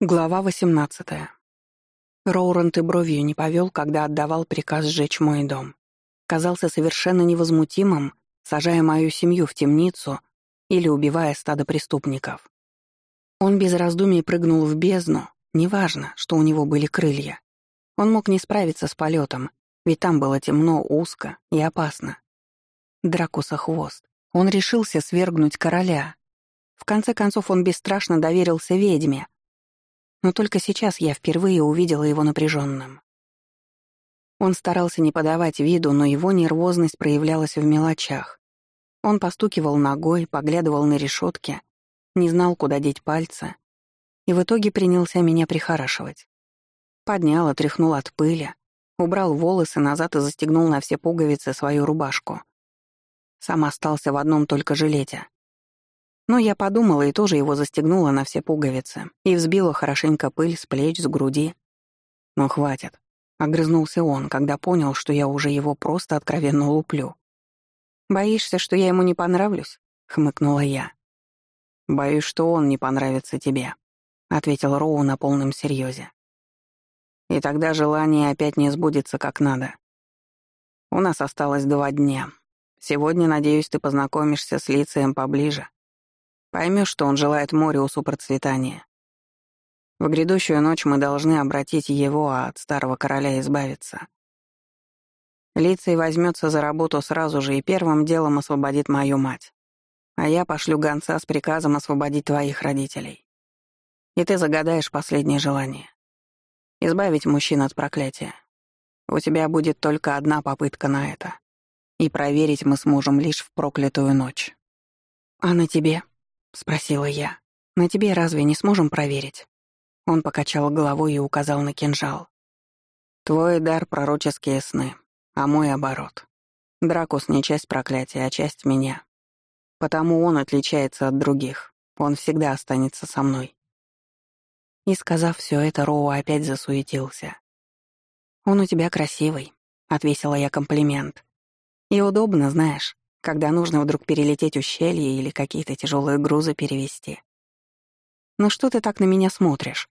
Глава 18. Роурант и бровью не повел, когда отдавал приказ сжечь мой дом. Казался совершенно невозмутимым, сажая мою семью в темницу или убивая стадо преступников. Он без раздумий прыгнул в бездну, неважно, что у него были крылья. Он мог не справиться с полетом, ведь там было темно, узко и опасно. Дракуса хвост. Он решился свергнуть короля. В конце концов он бесстрашно доверился ведьме — но только сейчас я впервые увидела его напряженным. Он старался не подавать виду, но его нервозность проявлялась в мелочах. Он постукивал ногой, поглядывал на решетки, не знал, куда деть пальцы, и в итоге принялся меня прихорашивать. Поднял, отряхнул от пыли, убрал волосы назад и застегнул на все пуговицы свою рубашку. Сам остался в одном только жилете. Но я подумала и тоже его застегнула на все пуговицы и взбила хорошенько пыль с плеч, с груди. «Ну, хватит», — огрызнулся он, когда понял, что я уже его просто откровенно луплю. «Боишься, что я ему не понравлюсь?» — хмыкнула я. «Боюсь, что он не понравится тебе», — ответил Роу на полном серьезе. «И тогда желание опять не сбудется как надо. У нас осталось два дня. Сегодня, надеюсь, ты познакомишься с Лицием поближе. Поймешь, что он желает Мориусу процветания. В грядущую ночь мы должны обратить его, а от старого короля избавиться. Лицей возьмется за работу сразу же и первым делом освободит мою мать. А я пошлю гонца с приказом освободить твоих родителей. И ты загадаешь последнее желание. Избавить мужчин от проклятия. У тебя будет только одна попытка на это. И проверить мы сможем лишь в проклятую ночь. А на тебе? — спросила я. «На тебе разве не сможем проверить?» Он покачал головой и указал на кинжал. «Твой дар — пророческие сны, а мой — оборот. Дракус не часть проклятия, а часть меня. Потому он отличается от других. Он всегда останется со мной». И, сказав все это, Роу опять засуетился. «Он у тебя красивый», — отвесила я комплимент. «И удобно, знаешь когда нужно вдруг перелететь ущелье или какие-то тяжелые грузы перевести. «Ну что ты так на меня смотришь?»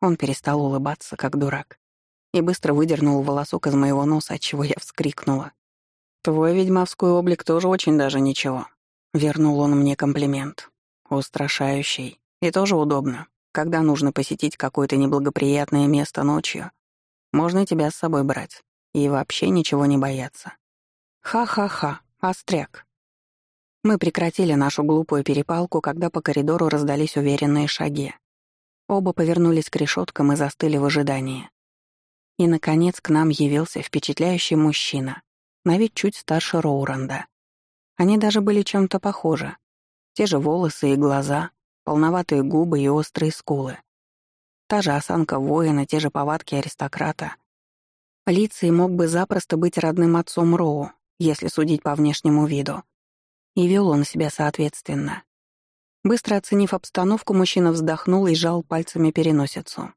Он перестал улыбаться, как дурак, и быстро выдернул волосок из моего носа, от чего я вскрикнула. «Твой ведьмовской облик тоже очень даже ничего», — вернул он мне комплимент. «Устрашающий. И тоже удобно. Когда нужно посетить какое-то неблагоприятное место ночью, можно тебя с собой брать и вообще ничего не бояться. Ха-ха-ха. Остряк. Мы прекратили нашу глупую перепалку, когда по коридору раздались уверенные шаги. Оба повернулись к решеткам и застыли в ожидании. И, наконец, к нам явился впечатляющий мужчина, на вид чуть старше Роуранда. Они даже были чем-то похожи. Те же волосы и глаза, полноватые губы и острые скулы. Та же осанка воина, те же повадки аристократа. Лицей мог бы запросто быть родным отцом Роу, если судить по внешнему виду. И вел он себя соответственно. Быстро оценив обстановку, мужчина вздохнул и сжал пальцами переносицу.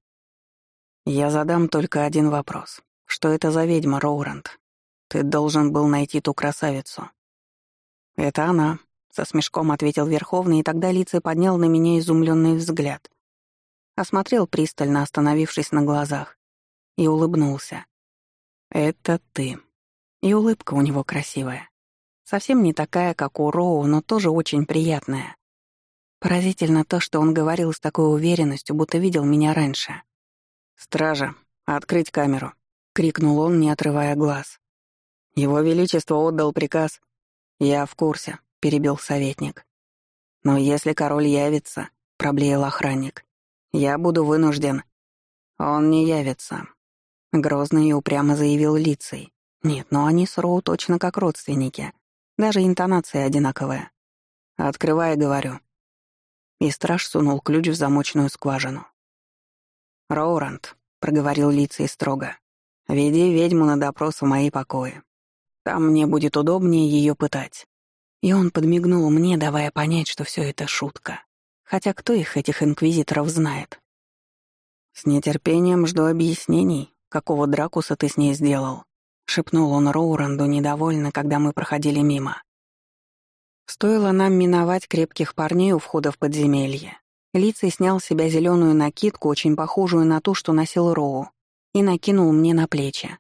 «Я задам только один вопрос. Что это за ведьма, Роуранд? Ты должен был найти ту красавицу». «Это она», — со смешком ответил Верховный, и тогда лица поднял на меня изумленный взгляд. Осмотрел пристально, остановившись на глазах, и улыбнулся. «Это ты». И улыбка у него красивая. Совсем не такая, как у Роу, но тоже очень приятная. Поразительно то, что он говорил с такой уверенностью, будто видел меня раньше. «Стража, открыть камеру!» — крикнул он, не отрывая глаз. «Его Величество отдал приказ». «Я в курсе», — перебил советник. «Но если король явится», — проблеял охранник, — «я буду вынужден». «Он не явится», — грозно и упрямо заявил лицей. Нет, но они с Роу точно как родственники. Даже интонация одинаковая. «Открывай, — говорю». И страж сунул ключ в замочную скважину. «Роурант», — проговорил лицей строго, — «веди ведьму на допрос в мои покои. Там мне будет удобнее ее пытать». И он подмигнул мне, давая понять, что все это шутка. Хотя кто их, этих инквизиторов, знает? «С нетерпением жду объяснений, какого Дракуса ты с ней сделал», шепнул он Роуранду недовольно, когда мы проходили мимо. Стоило нам миновать крепких парней у входа в подземелье, Лицей снял с себя зеленую накидку, очень похожую на ту, что носил Роу, и накинул мне на плечи.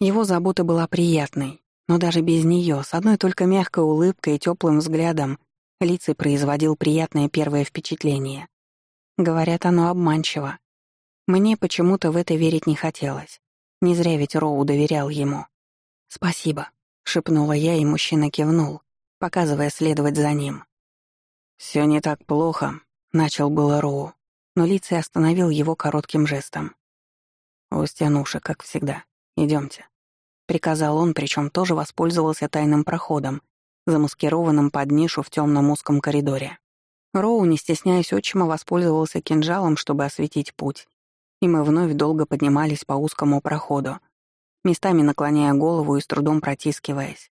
Его забота была приятной, но даже без нее, с одной только мягкой улыбкой и теплым взглядом, Лицей производил приятное первое впечатление. Говорят, оно обманчиво. Мне почему-то в это верить не хотелось. Не зря ведь Роу доверял ему. «Спасибо», — шепнула я, и мужчина кивнул, показывая следовать за ним. «Всё не так плохо», — начал было Роу, но Лицей остановил его коротким жестом. «Устянуша, как всегда. Идёмте», — приказал он, причём тоже воспользовался тайным проходом, замаскированным под нишу в тёмном узком коридоре. Роу, не стесняясь отчима, воспользовался кинжалом, чтобы осветить путь, и мы вновь долго поднимались по узкому проходу, местами наклоняя голову и с трудом протискиваясь,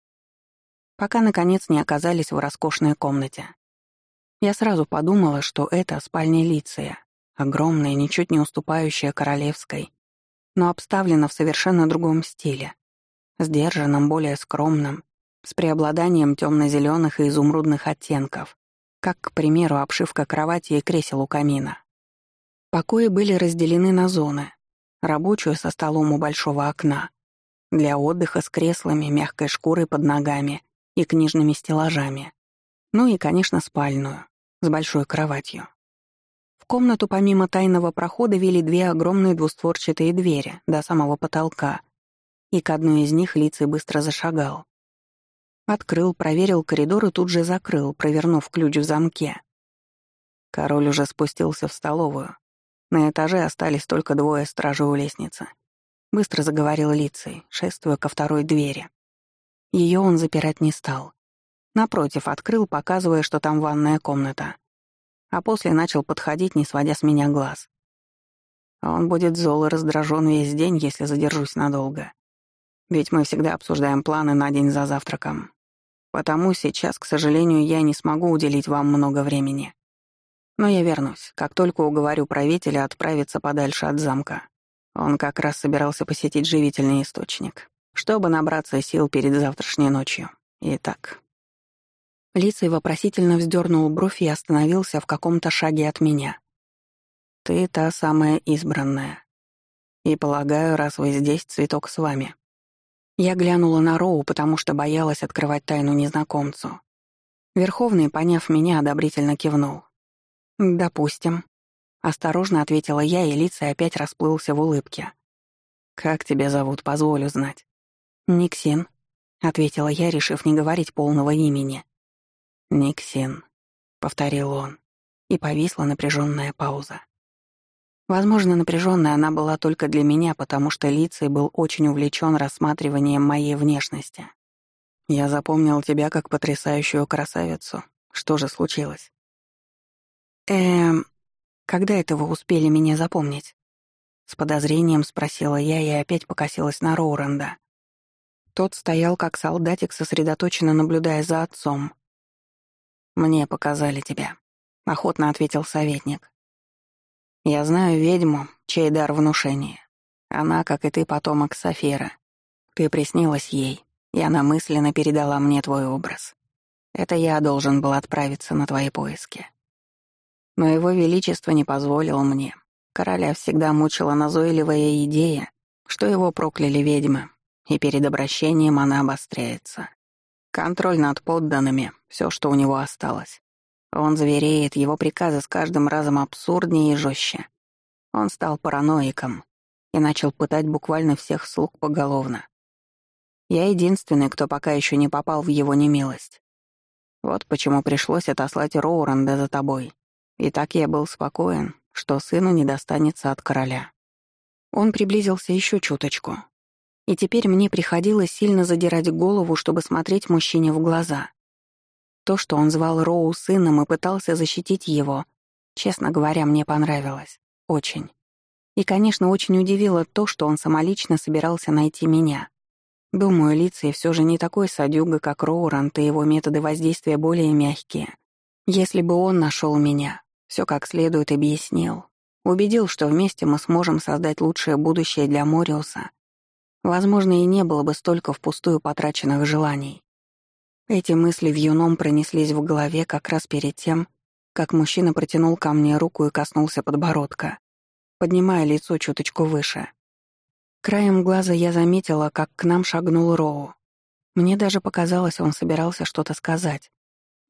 пока, наконец, не оказались в роскошной комнате. Я сразу подумала, что это спальня Лиция, огромная, ничуть не уступающая королевской, но обставлена в совершенно другом стиле, сдержанном, более скромном, с преобладанием темно-зеленых и изумрудных оттенков, как, к примеру, обшивка кровати и кресел у камина. Покои были разделены на зоны. Рабочую со столом у большого окна, для отдыха с креслами, мягкой шкурой под ногами и книжными стеллажами. Ну и, конечно, спальную, с большой кроватью. В комнату помимо тайного прохода вели две огромные двустворчатые двери до самого потолка, и к одной из них лицей быстро зашагал. Открыл, проверил коридор и тут же закрыл, провернув ключ в замке. Король уже спустился в столовую. На этаже остались только двое стражей у лестницы — Быстро заговорил лицей, шествуя ко второй двери. Ее он запирать не стал. Напротив, открыл, показывая, что там ванная комната. А после начал подходить, не сводя с меня глаз. Он будет зол и раздражен весь день, если задержусь надолго. Ведь мы всегда обсуждаем планы на день за завтраком. Потому сейчас, к сожалению, я не смогу уделить вам много времени. Но я вернусь, как только уговорю правителя отправиться подальше от замка. Он как раз собирался посетить живительный источник, чтобы набраться сил перед завтрашней ночью. Итак. Лицей вопросительно вздернул бровь и остановился в каком-то шаге от меня. «Ты та самая избранная. И, полагаю, раз вы здесь, цветок с вами». Я глянула на Роу, потому что боялась открывать тайну незнакомцу. Верховный, поняв меня, одобрительно кивнул. «Допустим», Осторожно ответила я, и лица опять расплылся в улыбке. «Как тебя зовут, позволю знать?» «Никсин», — ответила я, решив не говорить полного имени. «Никсин», — повторил он, и повисла напряженная пауза. Возможно, напряженная она была только для меня, потому что Лицей был очень увлечен рассматриванием моей внешности. Я запомнил тебя как потрясающую красавицу. Что же случилось? Эм, когда это вы успели меня запомнить?» С подозрением спросила я и опять покосилась на Роуренда. Тот стоял как солдатик, сосредоточенно наблюдая за отцом. «Мне показали тебя», — охотно ответил советник. «Я знаю ведьму, чей дар внушения. Она, как и ты, потомок Сафира. Ты приснилась ей, и она мысленно передала мне твой образ. Это я должен был отправиться на твои поиски. Но его величество не позволило мне. Короля всегда мучила назойливая идея, что его прокляли ведьмы, и перед обращением она обостряется. Контроль над подданными — все, что у него осталось. Он звереет, его приказы с каждым разом абсурднее и жестче. Он стал параноиком и начал пытать буквально всех слуг поголовно. Я единственный, кто пока еще не попал в его немилость. Вот почему пришлось отослать Роуренда за тобой. И так я был спокоен, что сыну не достанется от короля. Он приблизился еще чуточку. И теперь мне приходилось сильно задирать голову, чтобы смотреть мужчине в глаза. То, что он звал Роу сыном и пытался защитить его, честно говоря, мне понравилось. Очень. И, конечно, очень удивило то, что он самолично собирался найти меня. Думаю, Лицей все же не такой садюга, как Роурант, и его методы воздействия более мягкие. Если бы он нашел меня, все как следует объяснил. Убедил, что вместе мы сможем создать лучшее будущее для Мориуса. Возможно, и не было бы столько впустую потраченных желаний. Эти мысли в юном пронеслись в голове как раз перед тем, как мужчина протянул ко мне руку и коснулся подбородка, поднимая лицо чуточку выше. Краем глаза я заметила, как к нам шагнул Роу. Мне даже показалось, он собирался что-то сказать,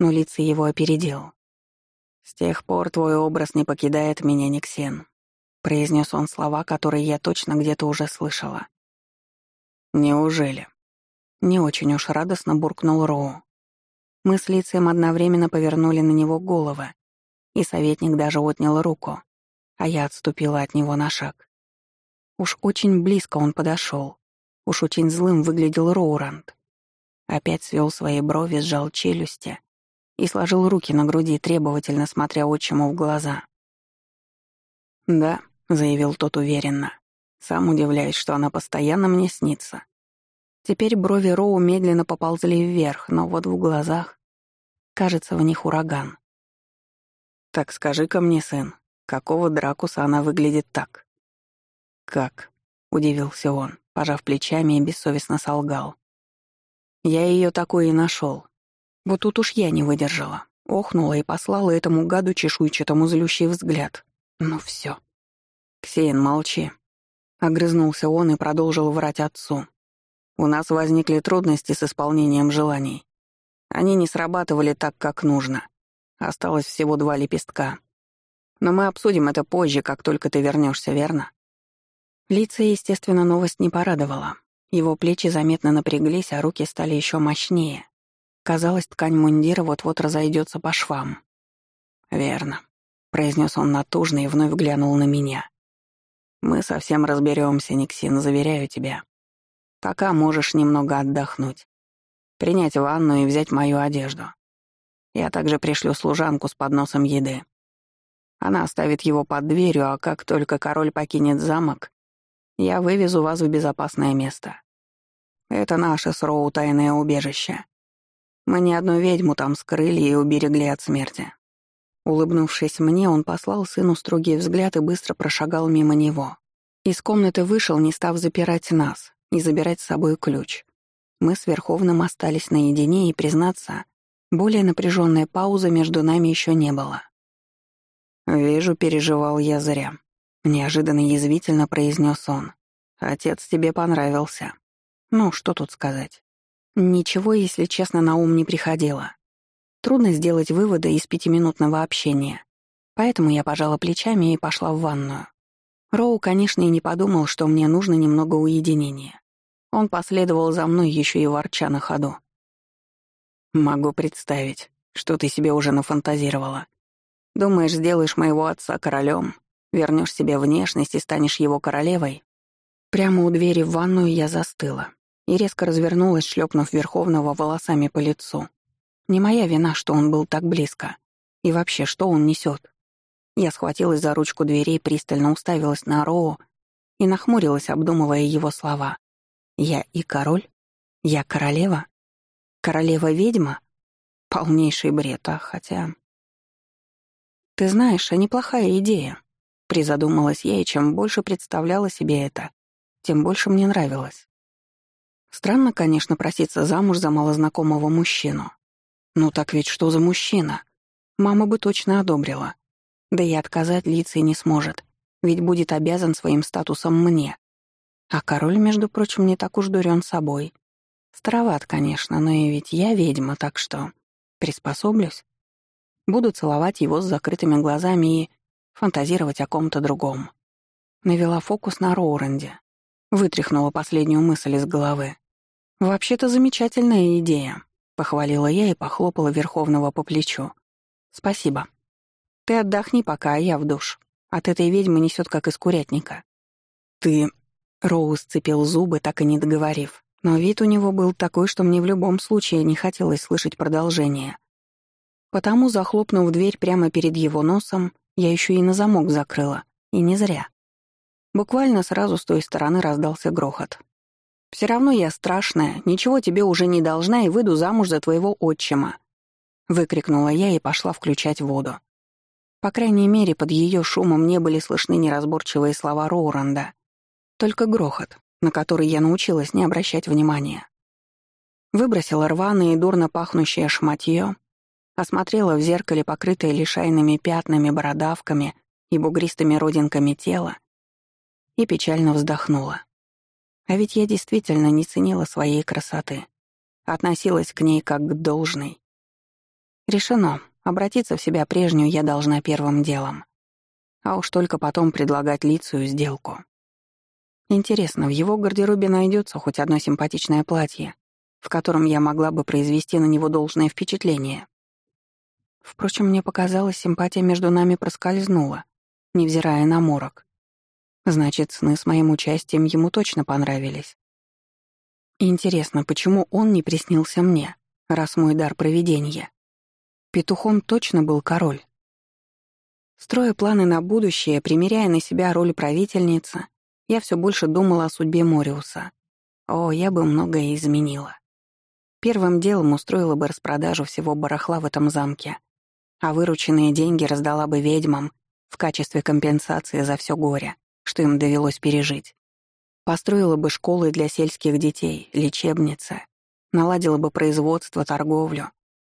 но лица его опередил. «С тех пор твой образ не покидает меня, Никсен», — произнес он слова, которые я точно где-то уже слышала. «Неужели?» Не очень уж радостно буркнул Роу. Мы с лицем одновременно повернули на него головы, и советник даже отнял руку, а я отступила от него на шаг. Уж очень близко он подошел, уж очень злым выглядел Роуранд. Опять свел свои брови, сжал челюсти и сложил руки на груди, требовательно смотря отчиму в глаза. «Да», — заявил тот уверенно, — «сам удивляюсь, что она постоянно мне снится. Теперь брови Роу медленно поползли вверх, но вот в глазах... Кажется, в них ураган. «Так скажи-ка мне, сын, какого Дракуса она выглядит так?» «Как?» — удивился он, пожав плечами и бессовестно солгал. «Я ее такой и нашел. Вот тут уж я не выдержала. Охнула и послала этому гаду чешуйчатому злющий взгляд. Ну все. «Ксейн, молчи», — огрызнулся он и продолжил врать отцу. У нас возникли трудности с исполнением желаний. Они не срабатывали так, как нужно. Осталось всего два лепестка. Но мы обсудим это позже, как только ты вернешься, верно? Лица, естественно, новость не порадовала. Его плечи заметно напряглись, а руки стали еще мощнее. Казалось, ткань мундира вот-вот разойдется по швам. «Верно», — произнес он натужно и вновь глянул на меня. «Мы совсем разберемся, Никсин, заверяю тебя. Пока можешь немного отдохнуть. Принять ванну и взять мою одежду. Я также пришлю служанку с подносом еды. Она оставит его под дверью, а как только король покинет замок, я вывезу вас в безопасное место. Это наше с Роу тайное убежище. Мы ни одну ведьму там скрыли и уберегли от смерти. Улыбнувшись мне, он послал сыну строгий взгляд и быстро прошагал мимо него. Из комнаты вышел, не став запирать нас, и забирать с собой ключ. Мы с Верховным остались наедине, и, признаться, более напряженной паузы между нами еще не было. «Вижу, переживал я зря», — неожиданно язвительно произнес он. «Отец тебе понравился». Ну, что тут сказать? Ничего, если честно, на ум не приходило. Трудно сделать выводы из пятиминутного общения. Поэтому я пожала плечами и пошла в ванную. Роу, конечно, и не подумал, что мне нужно немного уединения. Он последовал за мной еще и ворча на ходу. «Могу представить, что ты себе уже нафантазировала. Думаешь, сделаешь моего отца королем, вернешь себе внешность и станешь его королевой?» Прямо у двери в ванную я застыла и резко развернулась, шлепнув Верховного волосами по лицу. Не моя вина, что он был так близко. И вообще, что он несет? Я схватилась за ручку дверей, пристально уставилась на Роу и нахмурилась, обдумывая его слова. Я и король? Я королева? Королева-ведьма? Полнейший бред, а хотя... Ты знаешь, а неплохая идея. Призадумалась я, и чем больше представляла себе это, тем больше мне нравилось. Странно, конечно, проситься замуж за малознакомого мужчину. Ну так ведь что за мужчина? Мама бы точно одобрила. Да и отказать лицей не сможет, ведь будет обязан своим статусом мне. А король, между прочим, не так уж дурен собой. Староват, конечно, но и ведь я ведьма, так что приспособлюсь. Буду целовать его с закрытыми глазами и фантазировать о ком-то другом. Навела фокус на Роуранде. Вытряхнула последнюю мысль из головы. «Вообще-то замечательная идея», — похвалила я и похлопала Верховного по плечу. «Спасибо. Ты отдохни пока, а я в душ. От этой ведьмы несет как из курятника». «Ты...» Роуз сцепил зубы, так и не договорив. Но вид у него был такой, что мне в любом случае не хотелось слышать продолжение. Потому, захлопнув дверь прямо перед его носом, я еще и на замок закрыла. И не зря. Буквально сразу с той стороны раздался грохот. «Все равно я страшная, ничего тебе уже не должна и выйду замуж за твоего отчима», — выкрикнула я и пошла включать воду. По крайней мере, под ее шумом не были слышны неразборчивые слова Роуранда — только грохот, на который я научилась не обращать внимания. Выбросила рваное и дурно пахнущее шматье, осмотрела в зеркале покрытое лишайными пятнами, бородавками и бугристыми родинками тело и печально вздохнула. А ведь я действительно не ценила своей красоты. Относилась к ней как к должной. Решено, обратиться в себя прежнюю я должна первым делом. А уж только потом предлагать лицую сделку. Интересно, в его гардеробе найдется хоть одно симпатичное платье, в котором я могла бы произвести на него должное впечатление. Впрочем, мне показалось, симпатия между нами проскользнула, невзирая на морок. Значит, сны с моим участием ему точно понравились. Интересно, почему он не приснился мне, раз мой дар провидения? Петухом точно был король. Строя планы на будущее, примеряя на себя роль правительницы, я все больше думала о судьбе Мориуса. О, я бы многое изменила. Первым делом устроила бы распродажу всего барахла в этом замке, а вырученные деньги раздала бы ведьмам в качестве компенсации за все горе что им довелось пережить. Построила бы школы для сельских детей, лечебницы, наладила бы производство, торговлю,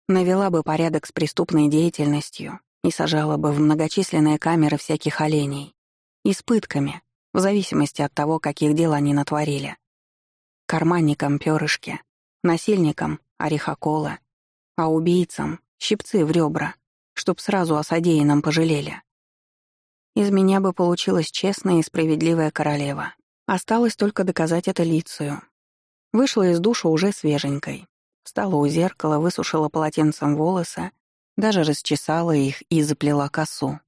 навела бы порядок с преступной деятельностью и сажала бы в многочисленные камеры всяких оленей. И с пытками, в зависимости от того, каких дел они натворили. Карманникам — перышки, насильникам — орехокола, а убийцам — щипцы в ребра, чтоб сразу о содеянном пожалели. Из меня бы получилась честная и справедливая королева. Осталось только доказать это Лицию. Вышла из душа уже свеженькой. Встала у зеркала, высушила полотенцем волосы, даже расчесала их и заплела косу.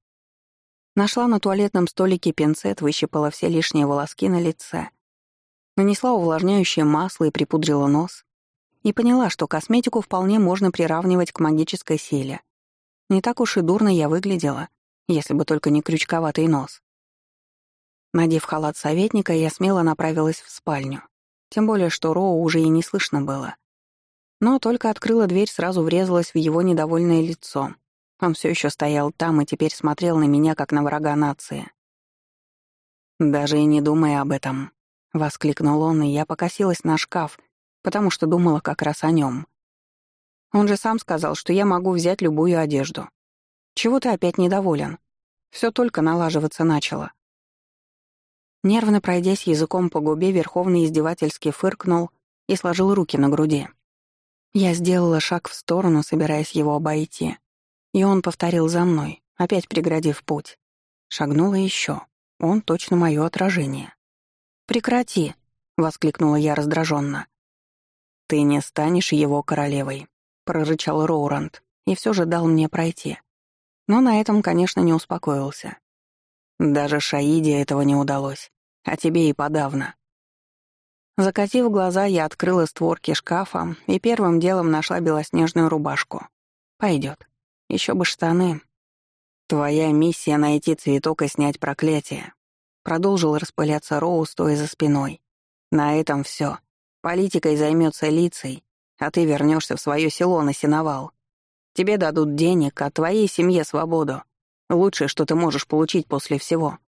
Нашла на туалетном столике пинцет, выщипала все лишние волоски на лице, нанесла увлажняющее масло и припудрила нос. И поняла, что косметику вполне можно приравнивать к магической силе. Не так уж и дурно я выглядела — если бы только не крючковатый нос. Надев халат советника, я смело направилась в спальню. Тем более, что Роу уже и не слышно было. Но только открыла дверь, сразу врезалась в его недовольное лицо. Он все еще стоял там и теперь смотрел на меня, как на врага нации. «Даже и не думая об этом», — воскликнул он, и я покосилась на шкаф, потому что думала как раз о нем. Он же сам сказал, что я могу взять любую одежду. Чего ты опять недоволен? Все только налаживаться начало. Нервно пройдясь языком по губе, Верховный издевательски фыркнул и сложил руки на груди. Я сделала шаг в сторону, собираясь его обойти. И он повторил за мной, опять преградив путь. Шагнула еще. Он точно мое отражение. «Прекрати!» — воскликнула я раздраженно. «Ты не станешь его королевой», — прорычал Роуранд, и все же дал мне пройти. Но на этом, конечно, не успокоился. Даже Шаиде этого не удалось, а тебе и подавно. Закатив глаза, я открыла створки шкафа и первым делом нашла белоснежную рубашку. Пойдет. Еще бы штаны. Твоя миссия — найти цветок и снять проклятие. Продолжил распыляться Роу, стоя за спиной. На этом все. Политикой займется лицей, а ты вернешься в свое село на сеновал. Тебе дадут денег, а твоей семье свободу. Лучшее, что ты можешь получить после всего.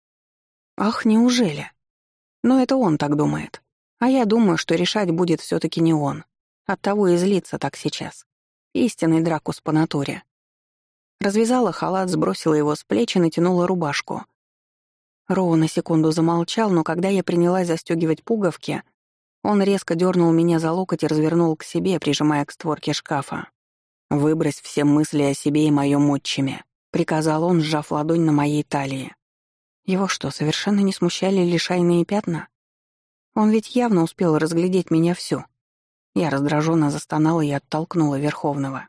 Ах, неужели? Но это он так думает. А я думаю, что решать будет все таки не он. Оттого и злится так сейчас. Истинный дракус по натуре. Развязала халат, сбросила его с плеч и натянула рубашку. Роу на секунду замолчал, но когда я принялась застегивать пуговки, он резко дернул меня за локоть и развернул к себе, прижимая к створке шкафа. «Выбрось все мысли о себе и моем отчиме», — приказал он, сжав ладонь на моей талии. Его что, совершенно не смущали лишайные пятна? Он ведь явно успел разглядеть меня всю. Я раздраженно застонала и оттолкнула Верховного.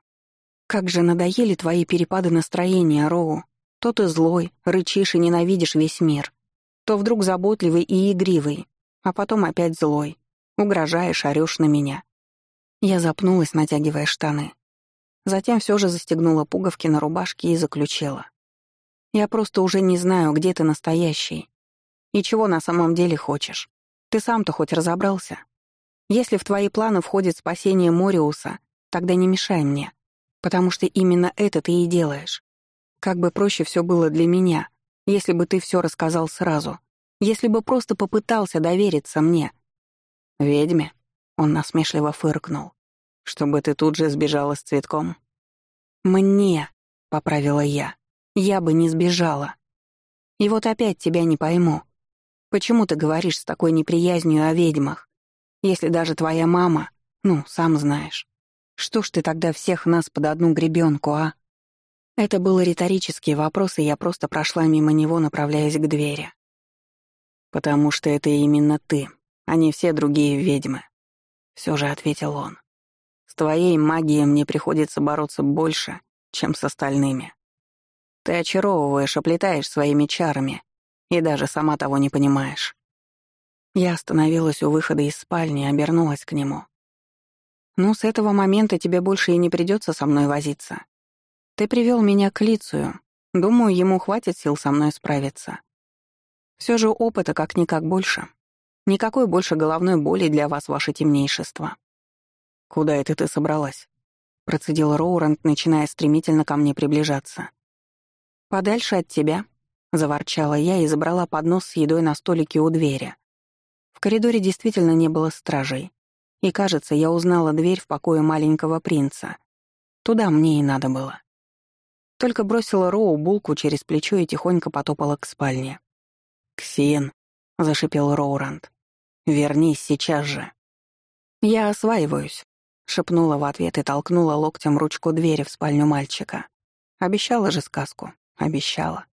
«Как же надоели твои перепады настроения, Роу. То ты злой, рычишь и ненавидишь весь мир. То вдруг заботливый и игривый, а потом опять злой. Угрожаешь, орёшь на меня». Я запнулась, натягивая штаны. Затем все же застегнула пуговки на рубашке и заключила. «Я просто уже не знаю, где ты настоящий. И чего на самом деле хочешь. Ты сам-то хоть разобрался? Если в твои планы входит спасение Мориуса, тогда не мешай мне, потому что именно это ты и делаешь. Как бы проще все было для меня, если бы ты все рассказал сразу, если бы просто попытался довериться мне». «Ведьме?» — он насмешливо фыркнул. Чтобы ты тут же сбежала с цветком? «Мне», — поправила я, — «я бы не сбежала». И вот опять тебя не пойму. Почему ты говоришь с такой неприязнью о ведьмах, если даже твоя мама, ну, сам знаешь. Что ж ты тогда всех нас под одну гребенку, а? Это был риторический вопрос, и я просто прошла мимо него, направляясь к двери. «Потому что это именно ты, а не все другие ведьмы», — все же ответил он. «С твоей магией мне приходится бороться больше, чем с остальными. Ты очаровываешь, оплетаешь своими чарами, и даже сама того не понимаешь». Я остановилась у выхода из спальни и обернулась к нему. «Ну, с этого момента тебе больше и не придется со мной возиться. Ты привел меня к Лицию. Думаю, ему хватит сил со мной справиться. Все же опыта как-никак больше. Никакой больше головной боли для вас, ваше темнейшество. «Куда это ты собралась?» — процедил Роурент, начиная стремительно ко мне приближаться. «Подальше от тебя», — заворчала я и забрала поднос с едой на столике у двери. В коридоре действительно не было стражей. И, кажется, я узнала дверь в покое маленького принца. Туда мне и надо было. Только бросила Роу булку через плечо и тихонько потопала к спальне. «Ксен», — зашипел Роуранд, — «вернись сейчас же». «Я осваиваюсь», — шепнула в ответ и толкнула локтем ручку двери в спальню мальчика. Обещала же сказку, обещала.